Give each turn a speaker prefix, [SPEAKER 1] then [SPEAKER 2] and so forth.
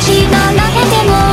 [SPEAKER 1] しならへも